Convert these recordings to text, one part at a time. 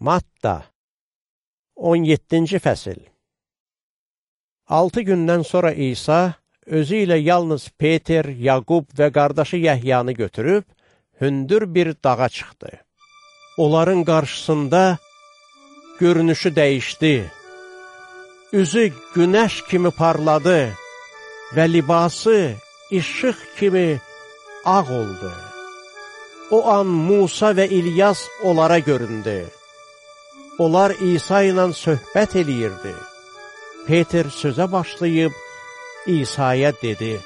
Matta 17-ci fəsil Altı gündən sonra İsa özü ilə yalnız Peter, Yaqub və qardaşı Yəhyanı götürüb, hündür bir dağa çıxdı. Onların qarşısında görünüşü dəyişdi. Üzü günəş kimi parladı və libası işıq kimi ağ oldu. O an Musa və İlyas onlara göründü. Onlar İsa ilə söhbət eləyirdi. Peter sözə başlayıb İsa'ya dedi,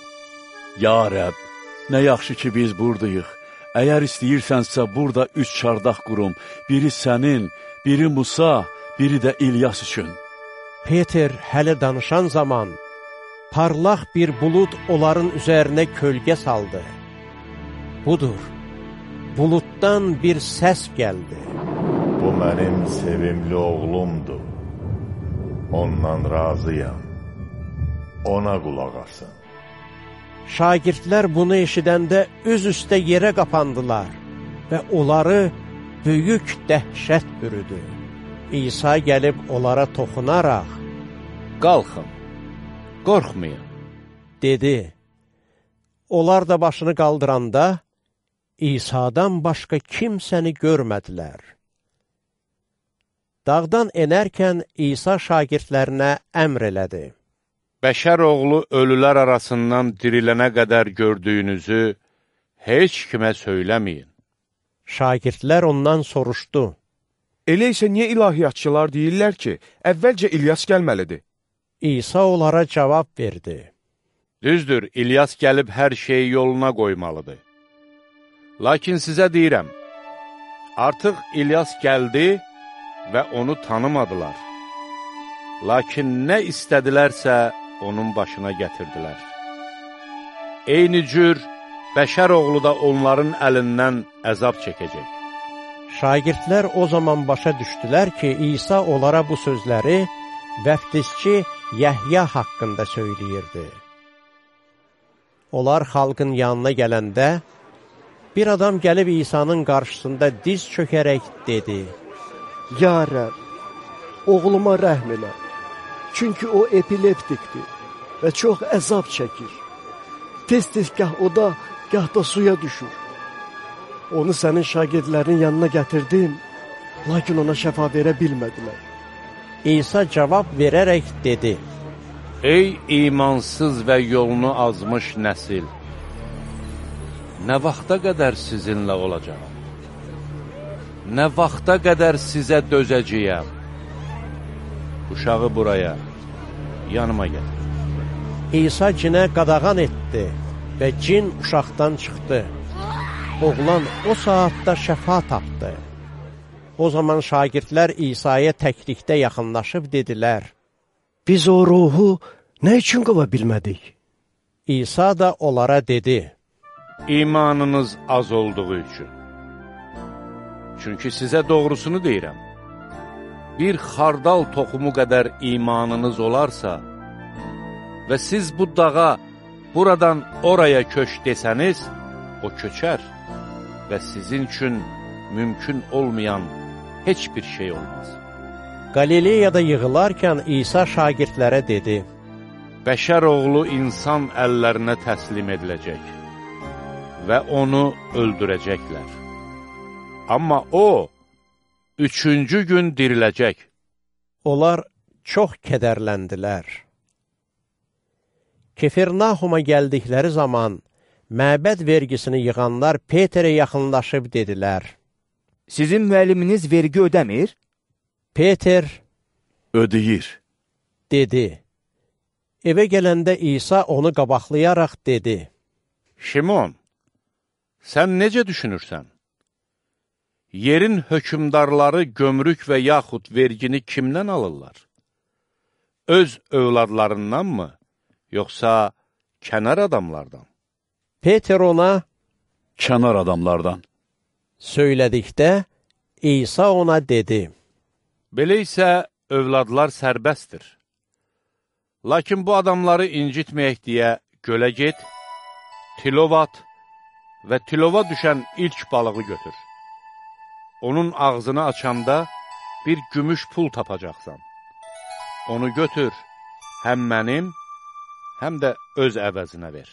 Ya Rəb, nə yaxşı ki biz buradayıq. Əgər istəyirsənsə, burada üç çardaq qurum. Biri sənin, biri Musa, biri də İlyas üçün. Peter hələ danışan zaman parlaq bir bulud onların üzərinə kölgə saldı. Budur, buluddan bir səs gəldi. Bu mənim sevimli oğlumdur. Ondan razıyam. Ona qulaq asın. Şagirdlər bunu eşidəndə üz üstə yerə qapandılar və onları böyük dəhşət bürüdü. İsa gəlib onlara toxunaraq, Qalxın, qorxmayın, dedi. Onlar da başını qaldıranda, İsa'dan başqa kimsəni görmədilər. Dağdan enərkən İsa şagirdlərinə əmr elədi. bəşər oğlu ölülər arasından dirilənə qədər gördüyünüzü heç kimə söyləməyin. Şagirdlər ondan soruşdu. Elə isə niyə ilahiyyatçılar deyirlər ki, əvvəlcə İlyas gəlməlidir? İsa onlara cavab verdi. Düzdür, İlyas gəlib hər şeyi yoluna qoymalıdır. Lakin sizə deyirəm, artıq İlyas gəldi və onu tanımadılar. Lakin nə istədilərsə, onun başına gətirdilər. Eyni cür, bəşər oğlu da onların əlindən əzab çəkəcək. Şagirdlər o zaman başa düşdülər ki, İsa onlara bu sözləri vəftizçi Yəhya haqqında söyləyirdi. Onlar xalqın yanına gələndə, bir adam gəlib İsa'nın qarşısında diz çökərək dedi, Ya Rəb, oğluma rəhm elə. Çünki o epileptikdir və çox əzab çəkir. Tez-tez gah oda, gah da suya düşür. Onu sənin şagirdlərin yanına gətirdim, lakin ona şəfa verə bilmədilər. İsa cavab verərək dedi, Ey imansız və yolunu azmış nəsil! Nə vaxta qədər sizinlə olacağım? Nə vaxta qədər sizə dözəcəyəm? Uşağı buraya, yanıma gətir. İsa cinə qadağan etdi və cin uşaqdan çıxdı. Oğlan o saatda şəfa tapdı. O zaman şagirdlər İsa'ya təklikdə yaxınlaşıb dedilər, Biz o ruhu nə üçün qova bilmədik? İsa da onlara dedi, İmanınız az olduğu üçün. Çünki sizə doğrusunu deyirəm. Bir xardal toxumu qədər imanınız olarsa və siz bu dağa buradan oraya köç desəniz, o köçər və sizin üçün mümkün olmayan heç bir şey olmaz. Qalileyada yığılarkən İsa şagirdlərə dedi, Bəşər oğlu insan əllərinə təslim ediləcək və onu öldürəcəklər. Amma o, üçüncü gün diriləcək. Onlar çox kədərləndilər. Kefirnahuma gəldikləri zaman məbəd vergisini yığanlar Peterə yaxınlaşıb dedilər. Sizin müəlliminiz vergi ödəmir? Peter Ödəyir. dedi. Evə gələndə İsa onu qabaqlayaraq dedi. Şimon, sən necə düşünürsən? Yerin hökümdarları gömrük və yaxud vergini kimdən alırlar? Öz övladlarındanmı, yoxsa kənar adamlardan? Peter ona Kənar adamlardan. söylədikdə İsa ona dedi. Belə isə övladlar sərbəstdir. Lakin bu adamları incitməyək deyə gölə get, tilov at və tilova düşən ilk balığı götür. Onun ağzını açanda bir gümüş pul tapacaqsan. Onu götür, həm mənim, həm də öz əvəzinə ver.